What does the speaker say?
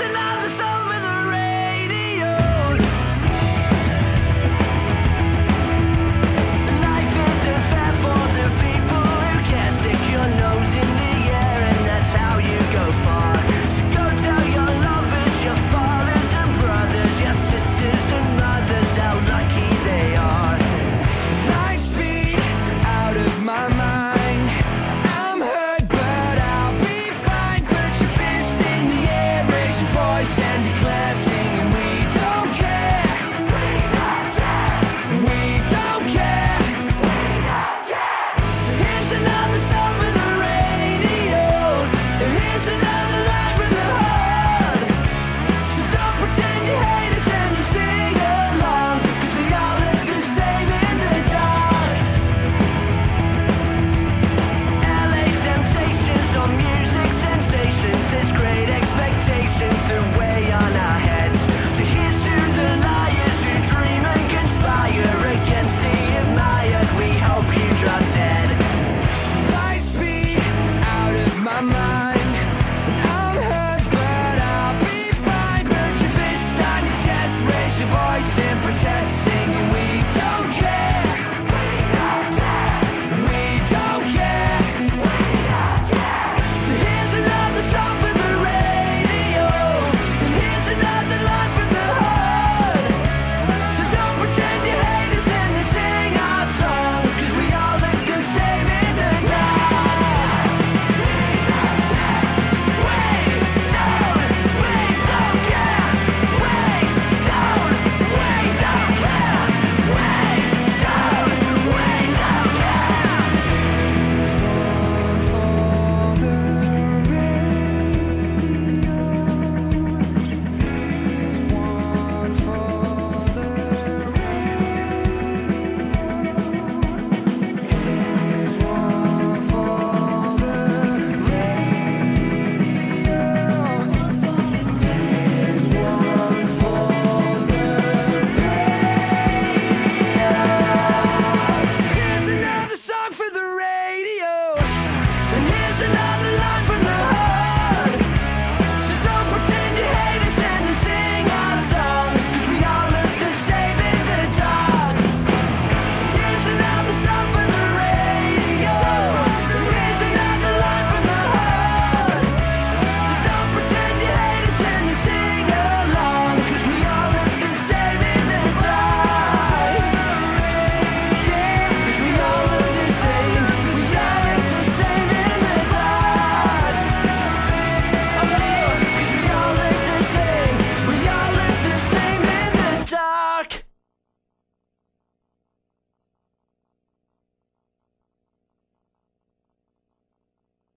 Another voice, and voice and protect